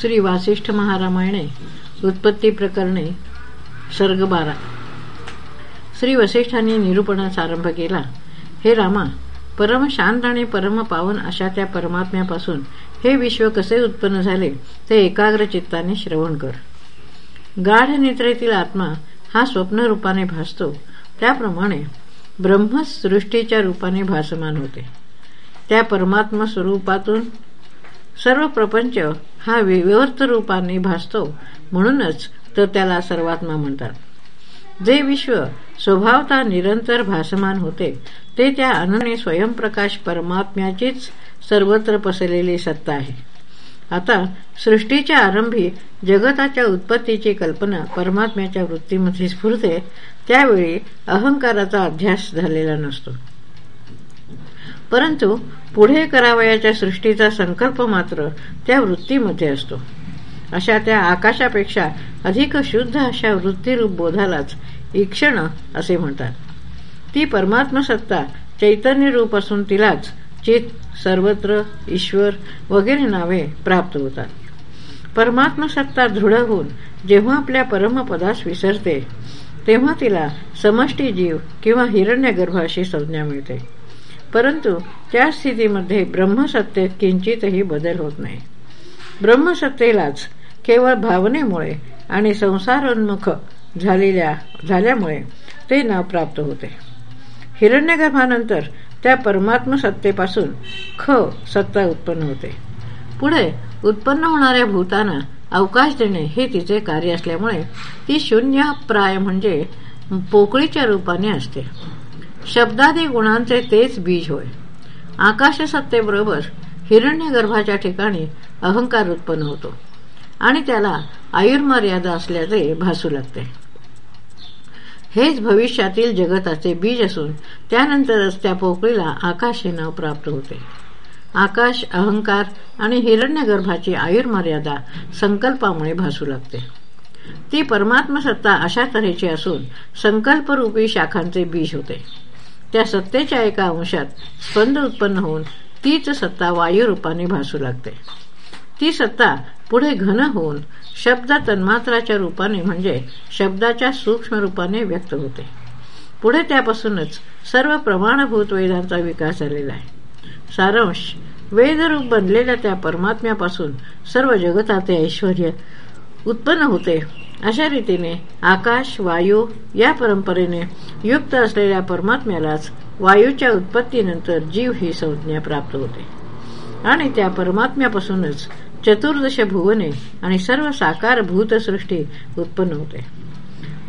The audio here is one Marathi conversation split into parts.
श्री वासिष्ठ महारामायणे उत्पत्ती प्रकरणे सर्ग बारा. श्री वसिष्ठांनी निरूपणास आरंभ केला. हे रामा परम शांत आणि परम पावन अशा त्या परमात्म्यापासून हे विश्व कसे उत्पन्न झाले ते एकाग्र चित्ताने श्रवण कर. गाढ निद्रेतील आत्मा हा स्वप्न रूपाने भासतो. त्याप्रमाणे ब्रह्मसृष्टीच्या रूपाने भासमान होते. त्या परमात्मा स्वरूपातून सर्व प्रपंच हा विवर्त रूपाने भासतो. म्हणूनच तर त्याला सर्वात्मा म्हणतात. जे विश्व स्वभावता निरंतर भासमान होते ते त्या अनन्य स्वयंप्रकाश परमात्म्याचीच सर्वत्र पसरलेली सत्ता आहे. आता सृष्टीच्या आरंभी जगताच्या उत्पत्तीची कल्पना परमात्म्याच्या वृत्तीमध्ये स्फुरते त्यावेळी अहंकाराचा अध्यास झालेला नसतो. परंतु पुढे करावयाच्या सृष्टीचा संकल्प मात्र त्या वृत्तीमध्ये असतो. अशा त्या आकाशापेक्षा अधिक शुद्ध अशा वृत्तीरूप बोधालाच ईक्षण असे म्हणतात. ती परमात्मसत्ता चैतन्य रूप असून तिलाच चित सर्वत्र ईश्वर वगैरे नावे प्राप्त होतात. परमात्मसत्ता दृढ होऊन जेव्हा आपल्या परमपदास विसरते तेव्हा तिला समष्टी जीव किंवा हिरण्यगर्भाशी संज्ञा मिळते. परंतु त्या स्थितीमध्ये ब्रह्मसत्तेत किंचितही बदल होत नाही. ब्रह्मसत्तेलाच केवळ भावनेमुळे आणि संसारोन्मुख झालेल्या झाल्यामुळे ते नाव प्राप्त होते. हिरण्यगर्भानंतर त्या परमात्म सत्तेपासून ख सत्ता उत्पन्न होते. पुढे उत्पन्न होणाऱ्या भूतांना अवकाश देणे हे तिचे कार्य असल्यामुळे ती शून्य प्राय म्हणजे पोकळीच्या रूपाने असते. शब्दादी गुणांचे तेच बीज होय. आकाशसत्तेबरोबर हिरण्यगर्भाच्या ठिकाणी अहंकार उत्पन्न होतो आणि त्याला आयुर्मर्यादा असल्याचे भासू लागते. हेच भविष्यातील जगताचे बीज असून त्यानंतरच त्या पोकळीला आकाश हे नाव प्राप्त होते. आकाश अहंकार आणि हिरण्यगर्भाची आयुर्मर्यादा संकल्पामुळे भासू लागते. ती परमात्मसत्ता अशा तऱ्हेची असून संकल्परूपी शाखांचे बीज होते. त्या सत्तेच्या एका अंशात स्पंद उत्पन्न होऊन तीच सत्ता वायुरूपाने भासू लागते. ती सत्ता पुढे घन होऊन शब्द तन्मात्राच्या रूपाने म्हणजे शब्दाच्या सूक्ष्म रूपाने व्यक्त होते. पुढे त्यापासूनच सर्व प्रमाणभूत वेदांचा विकास झालेला आहे. सारांश वेदरूप बनलेल्या त्या परमात्म्यापासून सर्व जगताचे ऐश्वर उत्पन्न होते. अशा रीतीने आकाश वायू या परंपरेने युक्त असलेल्या परमात्म्यालाच वायूच्या उत्पत्तीनंतर जीव ही संज्ञा प्राप्त होते. आणि त्या परमात्म्यापासूनच चतुर्दश भुवने आणि सर्व साकार भूतसृष्टी उत्पन्न होते.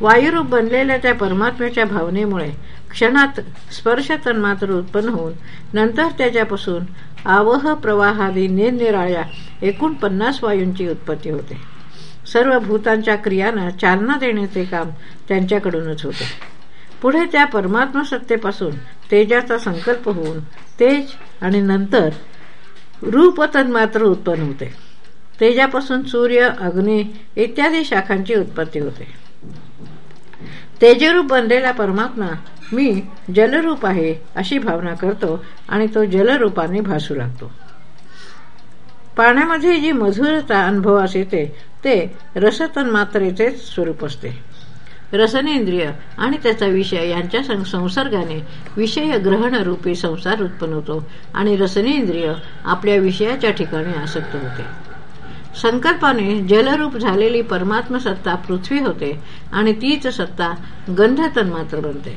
वायुरूप बनलेल्या त्या परमात्म्याच्या भावनेमुळे क्षणात स्पर्श तन्मात्र उत्पन्न होऊन नंतर त्याच्यापासून आवह प्रवाहादी निरनिराळ्या एकूण पन्नास वायूंची उत्पत्ती होते. सर्व भूतांच्या क्रियांना चालना देण्याचे काम त्यांच्याकडूनच होते. पुढे त्या परमात्मा सत्तेपासून तेजाचा संकल्प होऊन तेज आणि नंतर रूप तन्मात्र उत्पन्न होते. तेजापासून सूर्य अग्नी इत्यादी शाखांची उत्पत्ती होते. तेजरूप बनलेला परमात्मा मी जलरूप आहे अशी भावना करतो आणि तो जलरूपाने भासू लागतो. पाण्यामध्ये जी मधुरता अनुभवास येते ते रसतन्मात्रेचेच स्वरूप असते. रसनेंद्रिय आणि त्याचा विषय यांच्या संसर्गाने विषय ग्रहण रूपी संसार उत्पन्न होतो आणि रसनेंद्रिय आपल्या विषयाच्या ठिकाणी आसक्त होते. संकल्पाने जलरूप झालेली परमात्म सत्ता पृथ्वी होते आणि तीच सत्ता गंधतन्मात्र बनते.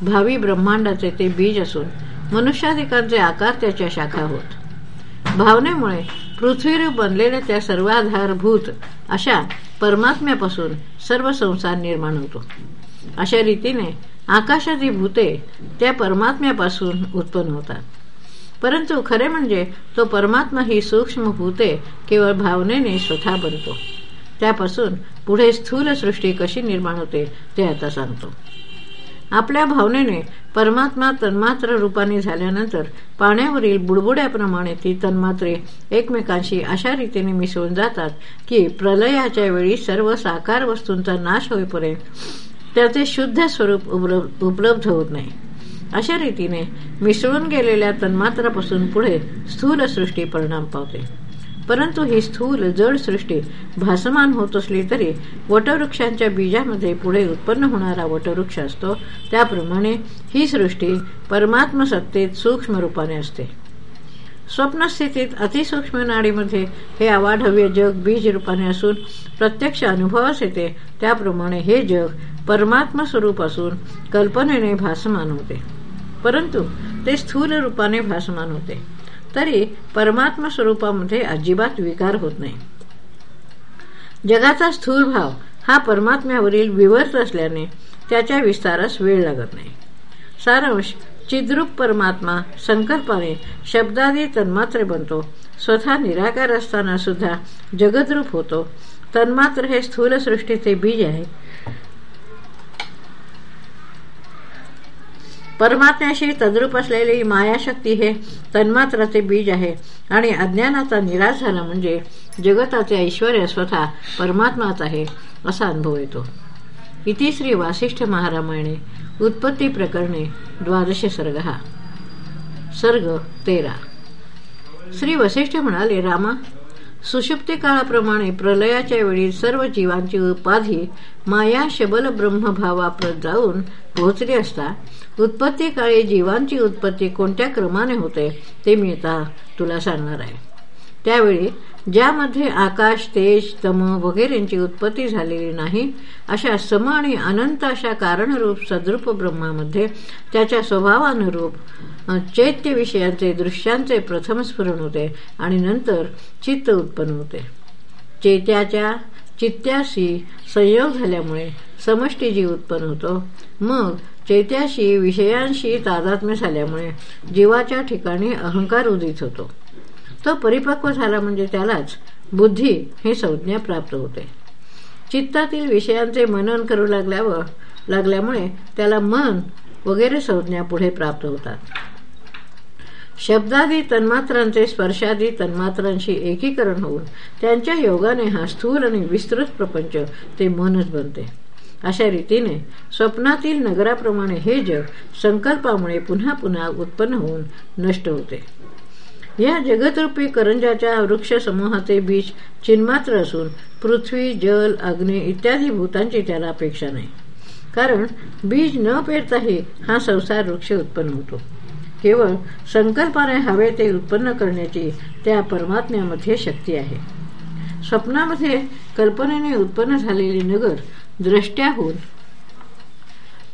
भावी ब्रह्मांडाचे ते बीज असून मनुष्याधिकांचे आकार त्याच्या शाखा होत. भावनेमुळे पृथ्वीरूप बनलेल्या त्या सर्वाधारभूत अशा परमात्म्यापासून सर्व संसार निर्माण होतो. अशा रीतीने आकाशादी भूते त्या परमात्म्यापासून उत्पन्न होतात. परंतु खरे म्हणजे तो परमात्मा ही सूक्ष्म भूते केवळ भावनेने स्वतः बनतो. त्यापासून पुढे स्थूल सृष्टी कशी निर्माण होते ते आता सांगतो. आपल्या भावनेने परमात्मा तन्मात्र रूपाने झाल्यानंतर पाण्यावरील बुडबुड्याप्रमाणे ती तन्मात्रे एकमेकांशी अशा रीतीने मिसळून जातात की प्रलयाच्या वेळी सर्व साकार वस्तूंचा नाश होईपर्यंत त्याचे शुद्ध स्वरूप उपलब्ध होत नाही. अशा रीतीने मिसळून गेलेल्या तन्मात्रापासून पुढे स्थूल सृष्टी परिणाम पावते. परंतु ही स्थूल जड सृष्टी भासमान होत असली तरी वटवृक्षांच्या बीजामध्ये पुढे उत्पन्न होणारा वटवृक्ष असतो. त्याप्रमाणे ही सृष्टी परमात्मसत्तेत सूक्ष्म रूपाने असते. स्वप्नस्थितीत अतिसूक्ष्म नाडीमध्ये हे अवाढव्य जग बीज रूपाने असून प्रत्यक्ष अनुभवास येते. त्याप्रमाणे हे जग परमात्म स्वरूप असून कल्पनेने भासमान होते. परंतु ते स्थूल रूपाने भासमान होते. तरी परमात्मा स्वरूपामध्ये अजिबात विकार होत नाही. जगाचा स्थूल भाव हा परमात्म्यावरील विवर्त असल्याने त्याच्या विस्तारास वेळ लागत नाही. सारांश चिद्रूप परमात्मा संकल्पाने शब्दादी तन्मात्र बनतो. स्वतः निराकार असताना सुद्धा जगद्रूप होतो. तन्मात्र हे स्थूलसृष्टीचे बीज आहे. परमात्म्याशी तद्रूप असलेली मायाशक्ती हे तन्मात्राचे बीज आहे. आणि अज्ञानाचा निराश झाला म्हणजे जगताचे ऐश्वर स्वतः परमात्माच आहे असा अनुभव येतो. इति श्री वासिष्ठ महारामायणे उत्पत्ती प्रकरणे द्वादश सर्ग हा. सर्ग तेरा. श्री वसिष्ठ म्हणाले रामा सुषुप्ती काळाप्रमाणे प्रलयाच्या वेळी सर्व जीवांची उपाधी माया शबल ब्रह्मभावाप्रत जाऊन पोहोचली असता उत्पत्ती काळी जीवांची उत्पत्ती कोणत्या क्रमाने होते ते मी आता तुला सांगणार आहे. त्यावेळी ज्यामध्ये आकाश तेज तम वगैरेची उत्पत्ती झालेली नाही अशा सम आणि अनंत अशा कारणरूप सद्रूप ब्रह्मामध्ये त्याच्या स्वभावानुरूप चैत्य विषयांचे दृश्यांचे प्रथम स्फुरण होते आणि नंतर चित्त उत्पन्न होते. चैत्याच्या चित्त्याशी संयोग झाल्यामुळे समष्टी जीव उत्पन्न होतो मग चैत्याशी विषयांशी तादात्म्य झाल्यामुळे जीवाच्या ठिकाणी अहंकार उदित होतो. तो परिपक्व झाला म्हणजे त्यालाच बुद्धी ही संज्ञा प्राप्त होते. चित्तातील विषयांचे मनन करू लागल्यावर लागल्यामुळे त्याला मन वगैरे संज्ञा पुढे प्राप्त होतात. शब्दादी तन्मात्रांचे स्पर्शादी तन्मात्रांशी एकीकरण होऊन त्यांच्या योगाने हा स्थूल आणि विस्तृत प्रपंच ते मनच बनते. अशा रीतीने स्वप्नातील नगराप्रमाणे हे जग संकल्पामुळे पुन्हा पुन्हा उत्पन्न होऊन नष्ट होते. या जगतरूपी करंजाच्या वृक्ष समूहाचे बीज चिन्मात्र असून पृथ्वी जल अग्नी इत्यादी भूतांची त्याला अपेक्षा नाही. कारण बीज न पेरताही हा संसार वृक्ष उत्पन्न होतो. केवळ संकल्पाने हवे ते उत्पन्न करण्याची त्या परमात्म्यामध्ये शक्ती आहे. स्वप्नामध्ये कल्पनेने उत्पन्न झालेली नगर द्रष्ट्याहून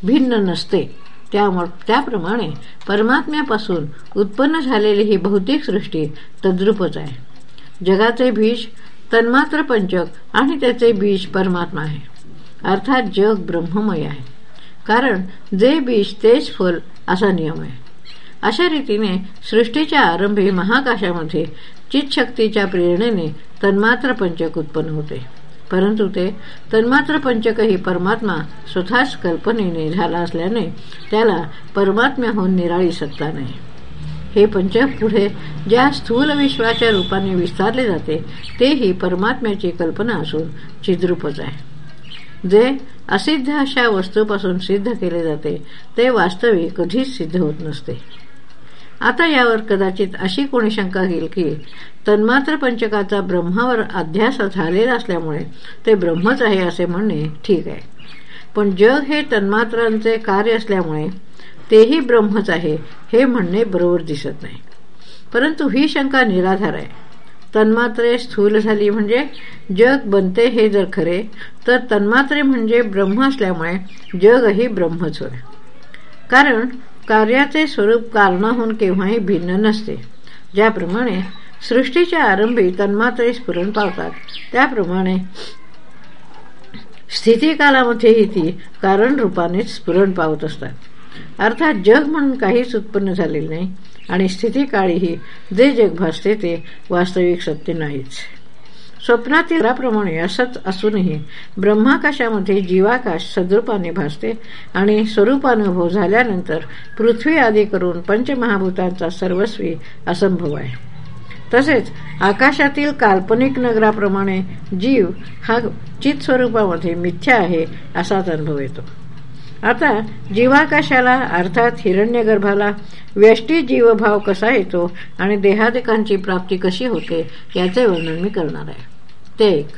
भिन्न नसते. त्याप्रमाणे परमात्म्यापासून उत्पन्न झालेली ही भौतिक सृष्टी तद्रूपच आहे. जगाचे बीज तन्मात्र पंचक आणि त्याचे बीज परमात्मा आहे. अर्थात जग ब्रह्ममय आहे. कारण जे बीज तेच फल असा नियम आहे. अशा रीतीने सृष्टीच्या आरंभी महाकाशामध्ये चितशक्तीच्या प्रेरणेने तन्मात्र पंचक उत्पन्न होते. परंतु ते तन्मात्र पंचकही परमात्मा स्वतःच कल्पनेने झाला असल्याने त्याला परमात्म्याहून निराळी सत्ता नाही. हे पंचक पुढे ज्या स्थूल विश्वाच्या रूपाने विस्तारले जाते तेही परमात्म्याची कल्पना असून चिद्रूपच आहे. जे असिद्ध अशा वस्तूपासून सिद्ध केले जाते ते वास्तविक कधीच सिद्ध होत नसते. आता यावर कदाचित अशी कोणी शंका घेईल की तन्मात्र पंचकाचा ब्रह्मावर अध्यास झालेला असल्यामुळे ते ब्रह्मच आहे असे म्हणणे ठीक आहे. पण जग हे तन्मात्रांचे कार्य असल्यामुळे तेही ब्रह्मच आहे हे म्हणणे बरोबर दिसत नाही. परंतु ही शंका निराधार आहे. तन्मात्रे स्थूल झाली म्हणजे जग बनते हे जर खरे तर तन्मात्रे म्हणजे ब्रह्म असल्यामुळे जगही ब्रह्मच होय. कारण कार्याचे स्वरूप कारणाहून केव्हाही भिन्न नसते. ज्याप्रमाणे सृष्टीच्या आरंभी तन्मात्रे स्फुरण पावतात. त्याप्रमाणे स्थितीकालामध्येही ती कारण रूपानेच स्फुरण पावत असतात. अर्थात जग म्हणून काहीच उत्पन्न झालेले नाही आणि स्थितीकाळीही जे जग भासते ते वास्तविक सत्य नाहीच. स्वप्नातील प्रमाणे असंच असूनही ब्रह्माकाशामध्ये जीवाकाश सद्रूपाने भासते आणि स्वरूपानुभव झाल्यानंतर पृथ्वी आदी करून पंचमहाभूतांचा सर्वस्वी असंभव आहे. तसेच आकाशातील काल्पनिक नगराप्रमाणे जीव हा चित स्वरूपामध्ये मिथ्या आहे असाच अनुभव येतो. आता जीवाकाशाला अर्थात हिरण्यगर्भाला व्यष्टी जीवभाव कसा येतो आणि देहादिकांची प्राप्ती कशी होते याचे वर्णन मी करणार आहे. ते एक.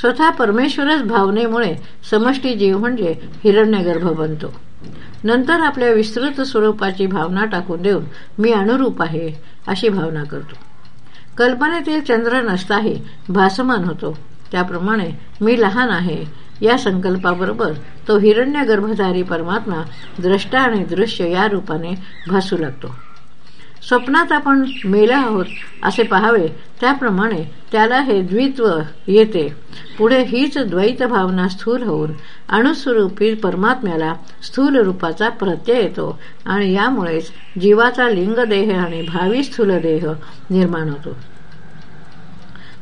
स्वतः परमेश्वरच भावनेमुळे समष्टी जीव म्हणजे हिरण्यगर्भ बनतो. नंतर आपल्या विस्तृत स्वरूपाची भावना टाकून देऊन मी अनुरूप आहे अशी भावना करतो. कल्पनेतील चंद्र नसताही भासमान होतो. त्याप्रमाणे मी लहान आहे. या संकल्पाबरोबर तो हिरण्य गर्भधारी परमात्मा द्रष्टा आणि दृश्य या रूपाने भासू लागतो. स्वप्नात आपण मेला आहोत असे पहावे. त्याप्रमाणे त्याला हे द्वित्व येते. पुढे हीच द्वैत भावना स्थूल होऊन अणुस्वरूपी परमात्म्याला स्थूल रूपाचा प्रत्यय येतो आणि यामुळेच जीवाचा लिंगदेह आणि भावी स्थूलदेह निर्माण होतो.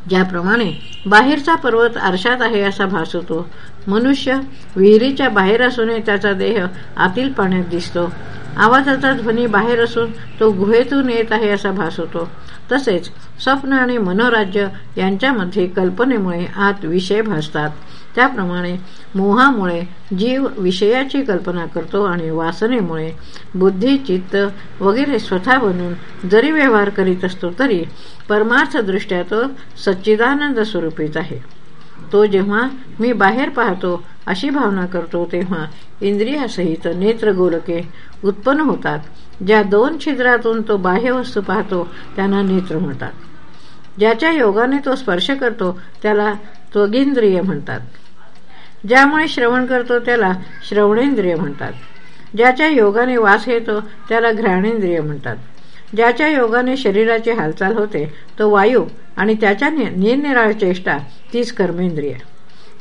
ज्याप्रमाणे बाहेरचा पर्वत आरशात आहे असा भास होतो. मनुष्य विहिरीच्या बाहेर असूनही त्याचा देह आतील पाण्यात दिसतो. आवाजाचा ध्वनी बाहेर असून तो गुहेतून येत आहे असा भास होतो. तसेच स्वप्न आणि मनोराज्य यांच्यामध्ये कल्पनेमुळे आत विषय भासतात. त्याप्रमाणे मोहामुळे जीव विषयाची कल्पना करतो आणि वासनेमुळे बुद्धी चित्त वगैरे स्वतः बनून जरी व्यवहार करीत असतो तरी परमार्थदृष्ट्या तो सच्चिदानंद स्वरूपीत आहे. तो जेव्हा मी बाहेर पाहतो अशी भावना करतो तेव्हा इंद्रियासहित नेत्रगोलके उत्पन्न होतात. ज्या दोन छिद्रातून तो बाह्य वस्तू पाहतो त्यांना नेत्र म्हणतात. ज्याच्या योगाने तो स्पर्श करतो त्याला त्वगिंद्रिय म्हणतात. ज्यामुळे श्रवण करतो त्याला श्रवणेंद्रिय म्हणतात. ज्याच्या योगाने वास येतो त्याला घ्राणेंद्रिय म्हणतात. ज्याच्या योगाने शरीराची हालचाल होते तो वायू आणि त्याच्या निरनिराळ चेष्टा तीच कर्मेंद्रिय.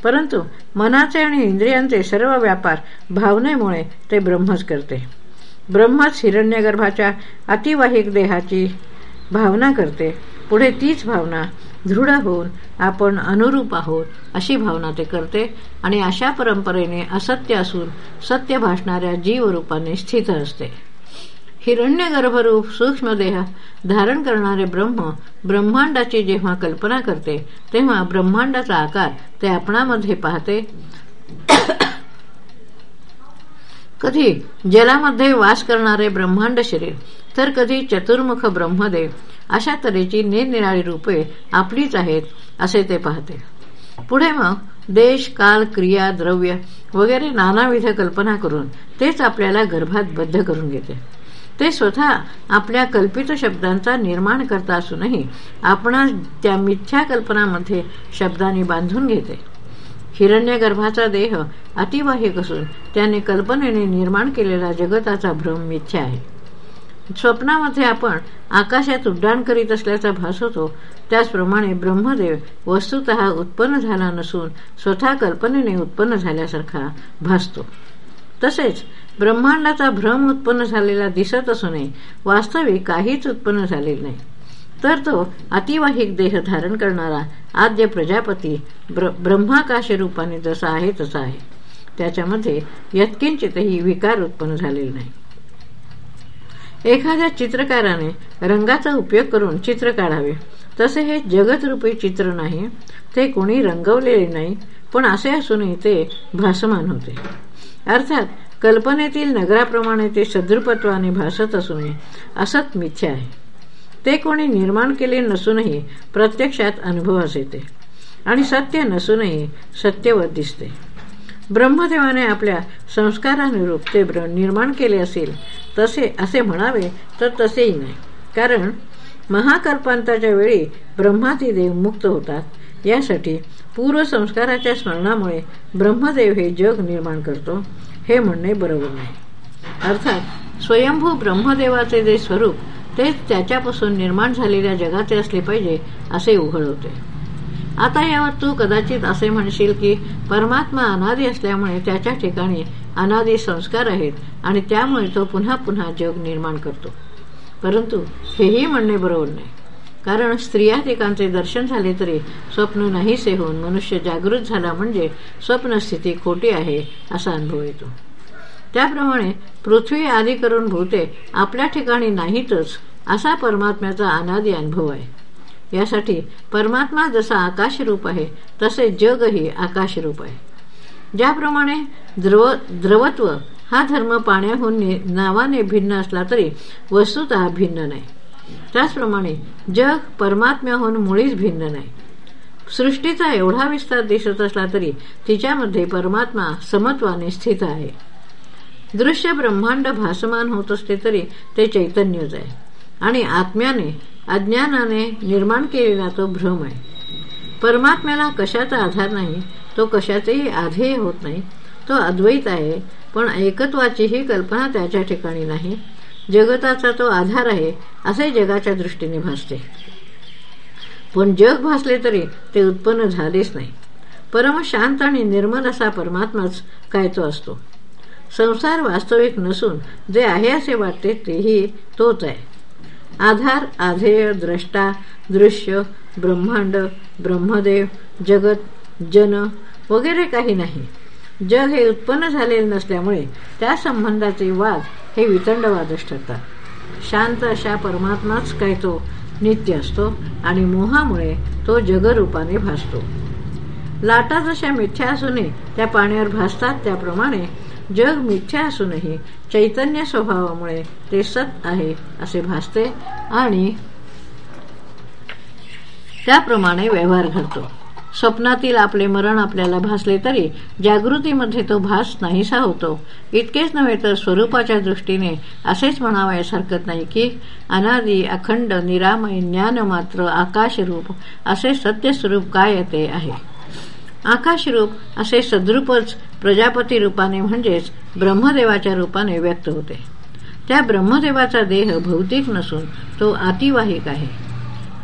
परंतु मनाचे आणि इंद्रियांचे सर्व व्यापार भावनेमुळे ते ब्रह्मच करते. ब्रह्मच हिरण्यगर्भाच्या अतिवाहिक देहाची भावना करते. पुढे तीच भावना दृढ होऊन आपण अनुरूप आहोत अशी भावना ते करते आणि अशा परंपरेने असत्य असून सत्य भासणाऱ्या जीवरूपाने स्थित असते. हिरण्य गर्भरूप सूक्ष्मदेह धारण करणारे ब्रह्म ब्रह्मांडाची जेव्हा कल्पना करते तेव्हा ब्रह्मांडाचा आकार ते आपणामध्ये पाहते. कधी जलामध्ये वास करणारे ब्रह्मांड शरीर तर कधी चतुर्मुख ब्रह्मदेव अशा तऱ्हेची निरनिराळी रूपे आपलीच आहेत असे ते पाहते. पुढे मग देश काल क्रिया द्रव्य वगैरे नानाविध कल्पना करून तेच आपल्याला गर्भात बद्ध करून घेते. ते स्वतः आपल्या कल्पित शब्दांचा निर्माण करता असूनही आपण त्या मिथ्या कल्पनामध्ये शब्दांनी बांधून घेते. हिरण्यगर्भाचा देह अतिवाहिक असून त्याने कल्पनेने निर्माण केलेला जगताचा भ्रम मिथ्या आहे. स्वप्नामध्ये आपण आकाशात उड्डाण करीत असल्याचा भास होतो. त्याचप्रमाणे ब्रह्मदेव वस्तुत उत्पन्न झाला नसून स्वतः कल्पनेने उत्पन्न झाल्यासारखा भासतो. तसेच ब्रह्मांडाचा भ्रम उत्पन्न झालेला दिसत असूनही वास्तविक काहीच उत्पन्न झालेले नाही. तर तो अतिवाहिक देह धारण करणारा आद्य प्रजापती ब्र ब्रह्माकाश रूपाने जसा आहे तसा आहे. त्याच्यामध्ये यत्किंचितही विकार उत्पन्न झालेले नाही. एखाद्या चित्रकाराने रंगाचा उपयोग करून चित्र काढावे. तसे हे जगतरूपी चित्र नाही. ते कोणी रंगवलेले नाही पण असे असूनही ते भासमान होते. अर्थात कल्पनेतील नगराप्रमाणे ते सदृपत्वाने भासत असूनही असत मिथ्या आहे. ते कोणी निर्माण केले नसूनही प्रत्यक्षात अनुभवास येते आणि सत्य नसूनही सत्यवत दिसते. ब्रह्मदेवाने आपल्या संस्कारानुरूप ते निर्माण केले असेल तसे असे म्हणावे तर तसेही नाही. कारण महाकल्पांताच्या वेळी ब्रह्माती देव मुक्त होतात. यासाठी पूर्वसंस्काराच्या स्मरणामुळे ब्रह्मदेव हे जग निर्माण करतो हे म्हणणे बरोबर नाही. अर्थात स्वयंभू ब्रह्मदेवाचे जे स्वरूप तेच त्याच्यापासून निर्माण झालेल्या जगाचे असले पाहिजे असे उघड होते. आता यावर तू कदाचित असे म्हणशील की परमात्मा अनादी असल्यामुळे त्याच्या ठिकाणी अनादी संस्कार आहेत आणि त्यामुळे तो पुन्हा पुन्हा जग निर्माण करतो. परंतु हेही म्हणणे बरोबर नाही. कारण स्त्रियातिकांचे दर्शन झाले तरी स्वप्न नाहीसे होऊन मनुष्य जागृत झाला म्हणजे स्वप्नस्थिती खोटी आहे असा अनुभव येतो. त्याप्रमाणे पृथ्वी आदी करून भूते आपल्या ठिकाणी नाहीतच असा परमात्म्याचा अनादी अनुभव आहे. यासाठी परमात्मा जसा आकाशरूप आहे तसे जगही आकाशरूप आहे. ज्याप्रमाणे द्रव द्रवत्व हा धर्म पाण्याहून नावाने भिन्न असला तरी वस्तुत भिन्न नाही. त्याचप्रमाणे जग परमात्म्याहून मुळीच भिन्न नाही. सृष्टीचा एवढा विस्तार दिसत असला तरी तिच्यामध्ये परमात्मा समत्वाने स्थित आहे. दृश्य ब्रह्मांड भासमान होत असते तरी ते चैतन्यच आहे. आणि आत्म्याने अज्ञानाने निर्माण केलेला तो भ्रम आहे. परमात्म्याला कशाचा आधार नाही तो कशाचेही आधेय होत नाही तो अद्वैत आहे पण एकत्वाचीही कल्पना त्याच्या ठिकाणी नाही. जगताचा तो आधार आहे असे जगाच्या दृष्टीने भासते. पण जग भासले तरी ते उत्पन्न झालेच नाही. परम शांत आणि निर्मल असा परमात्माच काय तो असतो. संसार वास्तविक नसून जे आहे असे वाटते तेही तोच आहे. आधार आधेय द्रष्टा दृश्य ब्रह्मांड ब्रह्मदेव जगत जन वगैरे काही नाही. जग हे उत्पन्न झालेले नसल्यामुळे त्या संबंधाचे वाद हे वितंडवादच ठरतात. शांत अशा परमात्माच काय तो नित्य असतो आणि मोहामुळे तो जगरूपाने भासतो. लाटा जशा मिथ्या असूनही त्या पाण्यावर भासतात त्याप्रमाणे जग मिथ्या असूनही चैतन्य स्वभावामुळे ते सत आहे असे भासते आणि त्याप्रमाणे व्यवहार घडतो. स्वप्नातील आपले मरण आपल्याला भासले तरी जागृतीमध्ये तो भास नाहीसा होतो. इतकेच नव्हे तर स्वरूपाच्या दृष्टीने असेच म्हणावयास हरकत नाही की अनादी अखंड निरामय ज्ञान मात्र आकाशरूप असे सत्यस्वरूप काय ते आहे. आकाशरूप असे सद्रूपच प्रजापती रूपाने म्हणजेच ब्रह्मदेवाच्या रूपाने व्यक्त होते. त्या ब्रह्मदेवाचा देह भौतिक नसून तो अतिवाहिक आहे.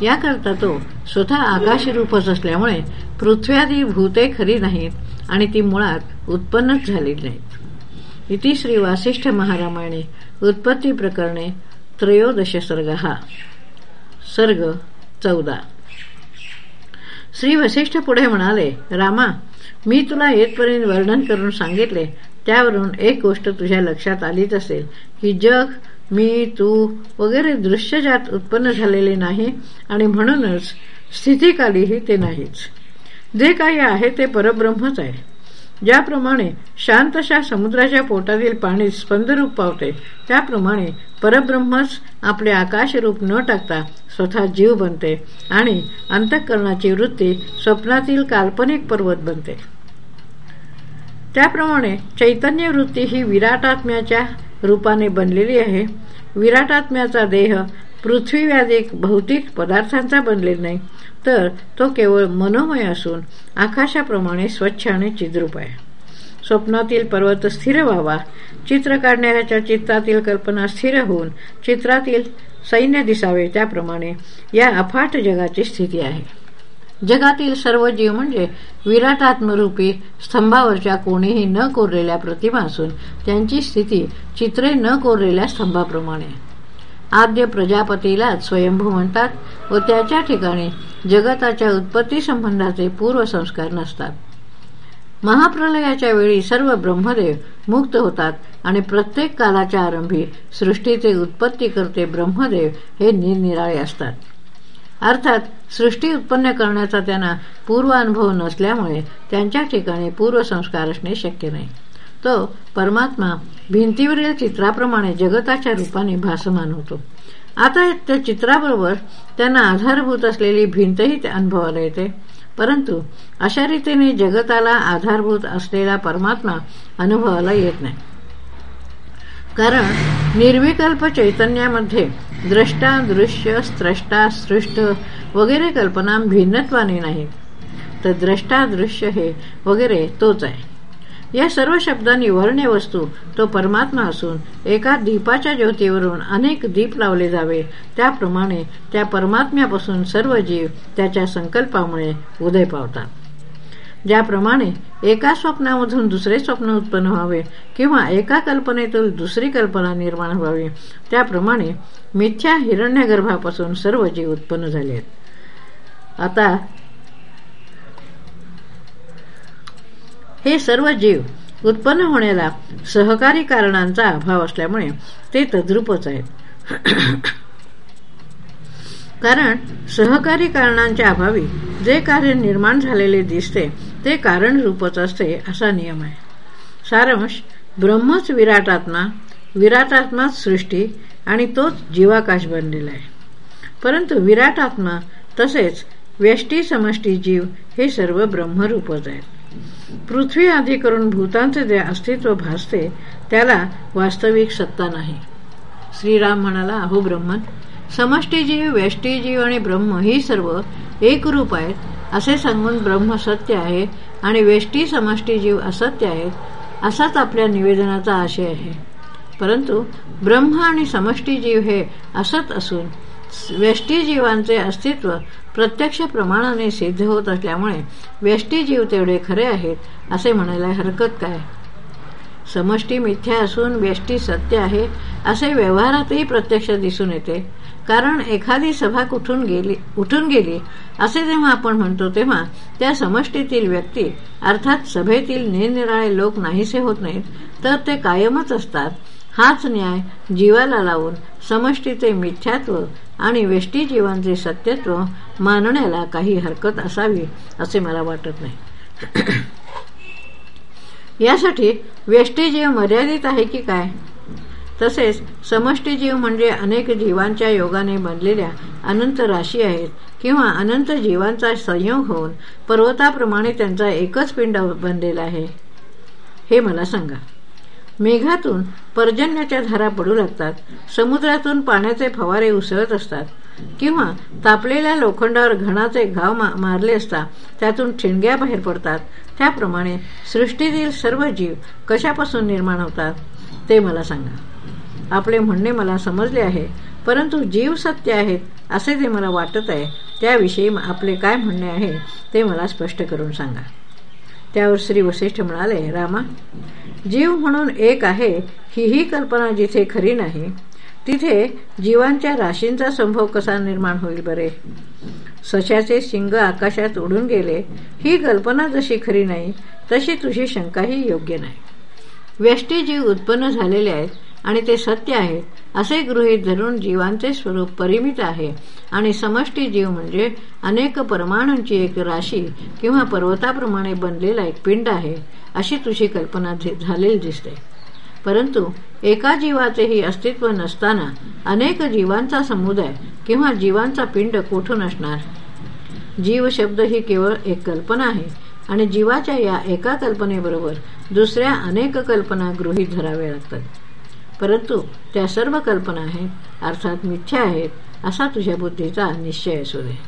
याकरता तो स्वतः आकाशरूपच असल्यामुळे पृथ्व्यादी भूते खरी नाहीत आणि ती मुळात उत्पन्नच झालेली नाहीत. इति श्री वासिष्ठ महारामाने उत्पत्ती प्रकरणे त्रयोदश सर्ग. हा सर्ग चौदा. श्री वसिष्ठ पुढे म्हणाले रामा मी तुला येतपर्यंत वर्णन करून सांगितले त्यावरून एक गोष्ट तुझ्या लक्षात आलीच असेल की जग मी तू वगैरे दृश्यजात उत्पन्न झालेले नाही आणि म्हणूनच स्थितीकालीही ते नाहीच. जे काही आहे ते परब्रह्मच आहे. ज्याप्रमाणे शांतशा समुद्राच्या पोटातील पाणी स्पंदरूप पावते त्याप्रमाणे परब्रह्मच आपले आकाशरूप न टाकता स्वतः जीव बनते आणि अंतःकरणाची वृत्ती स्वप्नातील काल्पनिक पर्वत बनते. त्याप्रमाणे चैतन्य वृत्ती ही विराटात्म्याच्या रूपाने बनलेली आहे. विराटात्म्याचा देह पृथ्वीव्याधिक भौतिक पदार्थांचा बनलेला नाही तर तो केवळ मनोमय असून आकाशाप्रमाणे स्वच्छ आणि चिद्रूप आहे. स्वप्नातील पर्वत स्थिर व्हावा चित्र काढणाऱ्याच्या चित्रातील कल्पना स्थिर होऊन चित्रातील सैन्य दिसावे त्याप्रमाणे या अफाट जगाची स्थिती आहे. जगातील सर्व जीव म्हणजे विराटात्मरूपी स्तंभावरच्या कोणीही न कोरलेल्या प्रतिमा असून त्यांची स्थिती चित्रे न कोरलेल्या स्तंभाप्रमाणे. आद्य प्रजापतीला स्वयंभू म्हणतात व त्याच्या ठिकाणी जगताच्या उत्पत्ती संबंधाचे पूर्वसंस्कार नसतात. महाप्रलयाच्या वेळी सर्व ब्रह्मदेव मुक्त होतात आणि प्रत्येक कालाच्या आरंभी सृष्टीचे उत्पत्ती करते ब्रह्मदेव हे निरनिराळे असतात. अर्थात सृष्टी उत्पन्न करण्याचा त्यांना पूर्वानुभव नसल्यामुळे त्यांच्या ठिकाणी पूर्वसंस्कार असणे शक्य नाही. तो परमात्मा भिंतीवरील चित्राप्रमाणे जगताच्या रूपाने भासमान होतो. आता त्या चित्राबरोबर त्यांना आधारभूत असलेली भिंतही अनुभवाला येते. परंतु अशा रीतीने जगताला आधारभूत असलेला परमात्मा अनुभवाला येत नाही. कारण निर्विकल्प चैतन्यामध्ये द्रष्टा दृश्य स्त्रष्टा सृष्ट वगैरे कल्पना भिन्नत्वाने नाहीत. तर द्रष्टा दृश्य हे वगैरे तोच आहे. या सर्व शब्दांनी वर्ण्य वस्तू तो परमात्मा असून एका दीपाच्या ज्योतीवरून अनेक दीप लावले जावे. त्याप्रमाणे त्या परमात्म्यापासून सर्व जीव त्याच्या संकल्पामुळे उदय पावतात. ज्याप्रमाणे एका स्वप्नामधून दुसरे स्वप्न उत्पन्न व्हावे किंवा एका कल्पनेतून दुसरी कल्पना निर्माण व्हावी त्याप्रमाणे मिथ्या हिरण्यगर्भापासून सर्व जीव उत्पन्न झाले आहेत. आता हे सर्व जीव उत्पन्न होण्याला सहकारी कारणांचा अभाव असल्यामुळे ते तद्रूपच आहेत. कारण सहकारी कारणांच्या अभावी जे कार्य निर्माण झालेले दिसते ते कारण रूपच असते असा नियम आहे. सारांश ब्रह्मच विराटात्मा विराटात्माच सृष्टी आणि तोच जीवाकाश बनलेला आहे. परंतु विराटात्मा तसेच व्यष्टी समष्टी जीव हे सर्व ब्रह्मरूपच आहेत. पृथ्वी आधी करून भूतांचे जे अस्तित्व भासते त्याला वास्तविक सत्ता नाही. श्रीराम म्हणाला अहो ब्रह्मन समष्टीजीव व्यष्टीजीव आणि ब्रह्म ही सर्व एक रूप आहेत. असे सांगून ब्रह्म सत्य आहे आणि वेष्टी समष्टीजीव असत्य आहेत असाच आपल्या निवेदनाचा आशय आहे. परंतु ब्रह्म आणि समष्टीजीव हे असत असून व्यष्टीजीवांचे अस्तित्व प्रत्यक्ष प्रमाणाने सिद्ध होत असल्यामुळे व्यष्टीजीव तेवढे खरे आहेत असे म्हणायला हरकत काय? समष्टी मिथ्या असून व्यष्टी सत्य आहे असे व्यवहारातही प्रत्यक्ष दिसून येते. कारण एखादी सभा कुठून गेली उठून गेली असे जेव्हा आपण म्हणतो तेव्हा त्या समष्टीतील व्यक्ती अर्थात सभेतील निरनिराळे लोक नाहीसे होत नाहीत तर ते कायमच असतात. हाच न्याय जीवाला लावून समष्टीचे मिथ्यात्व आणि वेष्टी जीवांचे सत्यत्व मानण्याला काही हरकत असावी असे मला वाटत नाही. यासाठी वेष्टीजीव मर्यादित आहे की काय? तसेच समष्टीजीव म्हणजे अनेक जीवांच्या योगाने बनलेल्या अनंत राशी आहेत किंवा अनंत जीवांचा संयोग होऊन पर्वताप्रमाणे त्यांचा एकच पिंड बनलेला आहे. हे मला सांगा. मेघातून पर्जन्याच्या धारा पडू लागतात. समुद्रातून पाण्याचे फवारे उसळत असतात. किंवा तापलेल्या लोखंडावर घणाचे घाव मारले असता त्यातून ठिणग्या बाहेर पडतात. त्याप्रमाणे सृष्टीतील सर्व जीव कशापासून निर्माण होतात ते मला सांगा. आपले म्हणणे मला समजले आहे परंतु जीव सत्य आहेत असे जे मला वाटत आहे त्याविषयी आपले काय म्हणणे आहे ते मला स्पष्ट करून सांगा. त्यावर श्री वशिष्ठ म्हणाले रामा जीव म्हणून एक आहे ही ही कल्पना जिथे खरी नाही तिथे जीवांच्या राशींचा संभव कसा निर्माण होईल बरे? सशाचे शिंग आकाशात उडून गेले ही कल्पना जशी खरी नाही तशी तुझी शंकाही योग्य नाही. व्यष्टी जीव उत्पन्न झालेले आहेत आणि ते सत्य आहेत असे गृहीत धरून जीवांचे स्वरूप परिमित आहे. आणि समष्टी जीव म्हणजे अनेक परमाणूंची एक राशी किंवा पर्वताप्रमाणे बनलेला एक पिंड आहे. अशी तुझी कल्पना झालेली दिसते. परंतु एका जीवाचेही अस्तित्व नसताना अनेक जीवांचा समुदाय किंवा जीवांचा पिंड कोठून असणार? जीव शब्द ही केवळ एक कल्पना आहे. आणि जीवाच्या या एका कल्पनेबरोबर दुसऱ्या अनेक कल्पना गृहीत धराव्या लागतात. परंतु त्या सर्व कल्पना आहेत अर्थात मिथ्या आहेत असा तुझ्या बुद्धीचा निश्चय असू दे.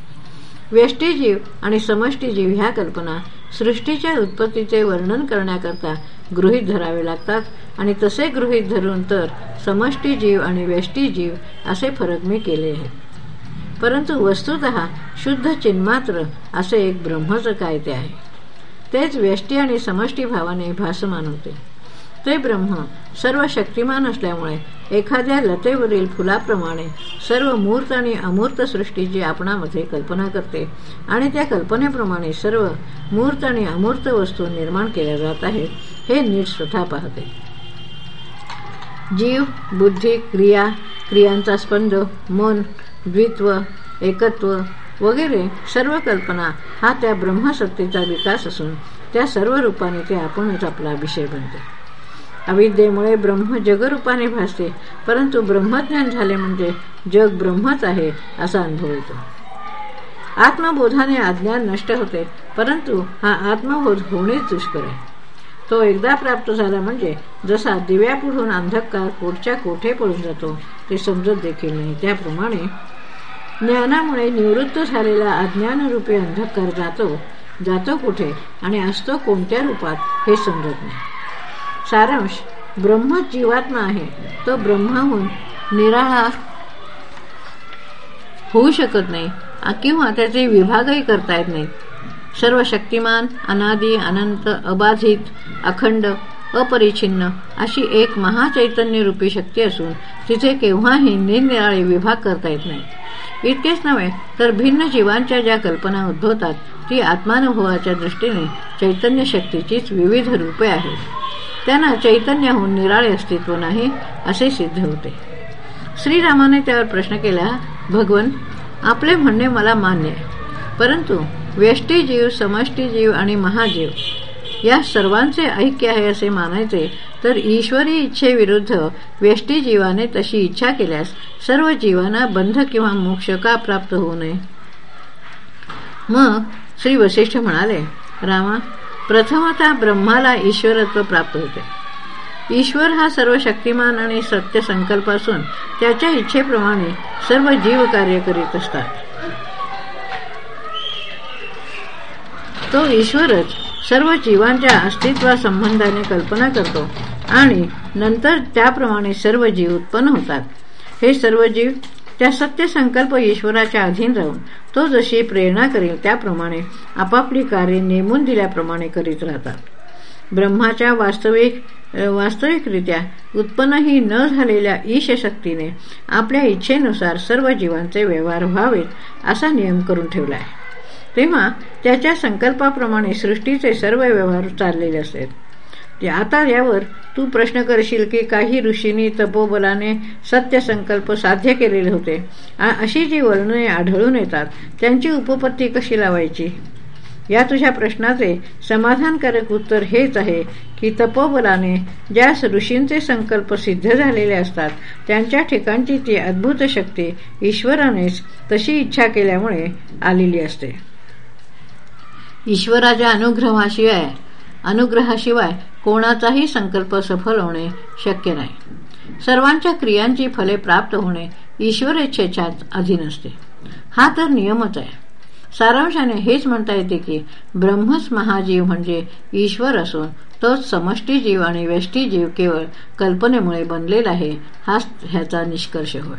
व्यष्टीजीव आणि समष्टीजीव ह्या कल्पना सृष्टीच्या उत्पत्तीचे वर्णन करण्याकरता गृहीत धरावे लागतात आणि तसे गृहीत धरून तर समष्टीजीव आणि व्यष्टीजीव असे फरक मी केले आहे परंतु वस्तुत शुद्ध चिन्मात्र असे एक ब्रह्मच काय ते आहे. तेच व्यष्टी आणि समष्टी भावाने भासमान होते. ते ब्रह्म. सर्व शक्तिमान असल्यामुळे एखाद्या लतेवरील फुलाप्रमाणे सर्व मूर्त आणि अमूर्त सृष्टीची आपणामध्ये कल्पना करते आणि त्या कल्पनेप्रमाणे सर्व मूर्त आणि अमूर्त वस्तू निर्माण केल्या जात आहेत हे नीट स्वतः पाहते. जीव बुद्धी क्रिया क्रियांचा स्पंद मन द्वित्व एकत्व वगैरे सर्व कल्पना हा त्या ब्रह्मसत्तेचा विकास असून त्या सर्व रूपाने ते आपणच आपला विषय बनते. अविद्येमुळे ब्रह्म जगरूपाने भासते परंतु ब्रह्मज्ञान झाले म्हणजे जग ब्रह्मच आहे असा अनुभव येतो. आत्मबोधाने अज्ञान नष्ट होते परंतु हा आत्मबोध होणेच दुष्कर आहे. तो एकदा प्राप्त झाला म्हणजे जसा दिव्यापुढून अंधकार कोठच्या कोठे पडून जातो ते समजत देखील नाही. त्याप्रमाणे ज्ञानामुळे निवृत्त झालेला अज्ञानरूपी अंधकार जातो जातो कुठे आणि असतो कोणत्या रूपात हे समजत नाही. सारांश. ब्रह्म जीवात्मा आहे. तो ब्रह्माहून निराळा होऊ शकत नाही. किंवा त्याचे विभागही करता येत नाहीत सर्व शक्तिमान अनादी अनंत अबाधित अखंड अपरिछिन्न अशी एक महाचैतन्य रूपी शक्ती असून तिथे केव्हाही निरनिराळे विभाग करता येत नाही. इतकेच नव्हे तर भिन्न जीवांच्या ज्या कल्पना उद्भवतात ती आत्मानुभवाच्या दृष्टीने चैतन्य शक्तीचीच विविध रूपे आहेत. त्यांना चैतन्याहून निराळे अस्तित्व नाही असे सिद्ध होते. श्रीरामाने त्यावर प्रश्न केला भगवन आपले म्हणणे मला मान्य आहे. परंतु व्यष्टीजीव समष्टीजीव आणि महाजीव या सर्वांचे ऐक्य आहे असे मानायचे तर ईश्वरी इच्छेविरुद्ध व्यष्टीजीवाने तशी इच्छा केल्यास सर्व जीवांना बंध किंवा मोक्ष का प्राप्त होऊ नये? मग श्री वशिष्ठ म्हणाले रामा प्रथमतः ब्रह्माला ईश्वरत्व प्राप्त होते. ईश्वर हा सर्व शक्तिमान आणि सत्य संकल्प असून त्याच्या इच्छेप्रमाणे सर्व जीव कार्य करीत असतात. तो ईश्वरच सर्व जीवांच्या अस्तित्वासंबंधाने कल्पना करतो आणि नंतर त्याप्रमाणे सर्व जीव उत्पन्न होतात. हे सर्व जीव त्या सत्यसंकल्प ईश्वराच्या अधीन राहून तो जशी प्रेरणा करेल त्याप्रमाणे आपापली कार्य नेमून दिल्याप्रमाणे करीत राहतात. ब्रह्माच्या वास्तविक वास्तविकरित्या उत्पन्नही न झालेल्या ईशशक्तीने आपल्या इच्छेनुसार सर्व जीवांचे व्यवहार व्हावेत असा नियम करून ठेवला आहे तेव्हा त्याच्या संकल्पाप्रमाणे सृष्टीचे सर्व व्यवहार चाललेले असतात. आता यावर तू प्रश्न करशील की काही ऋषींनी तपोबलाने सत्य संकल्प साध्य केलेले होते. अशी जी वर्णने आढळून येतात त्यांची उपपत्ती कशी लावायची? या तुझ्या प्रश्नाचे समाधानकारक उत्तर हेच आहे की तपोबलाने ज्यास ऋषींचे संकल्प सिद्ध झालेले असतात त्यांच्या ठिकाणची ती अद्भुत शक्ती ईश्वरानेच तशी इच्छा केल्यामुळे आलेली असते. ईश्वराच्या अनुग्रहाशिवाय अनुग्रहाशिवाय कोणाचाही संकल्प सफल होणे शक्य नाही. सर्वांच्या क्रियांची फले प्राप्त होणे ईश्वरेच्छेच्या अधीन असते. हा तर नियमच आहे. सारांशाने हेच म्हणता येते की ब्रह्मच महाजीव म्हणजे ईश्वर असून तोच समष्टी जीव आणि व्यष्टी जीव केवळ कल्पनेमुळे बनलेला आहे हाच ह्याचा निष्कर्ष होय.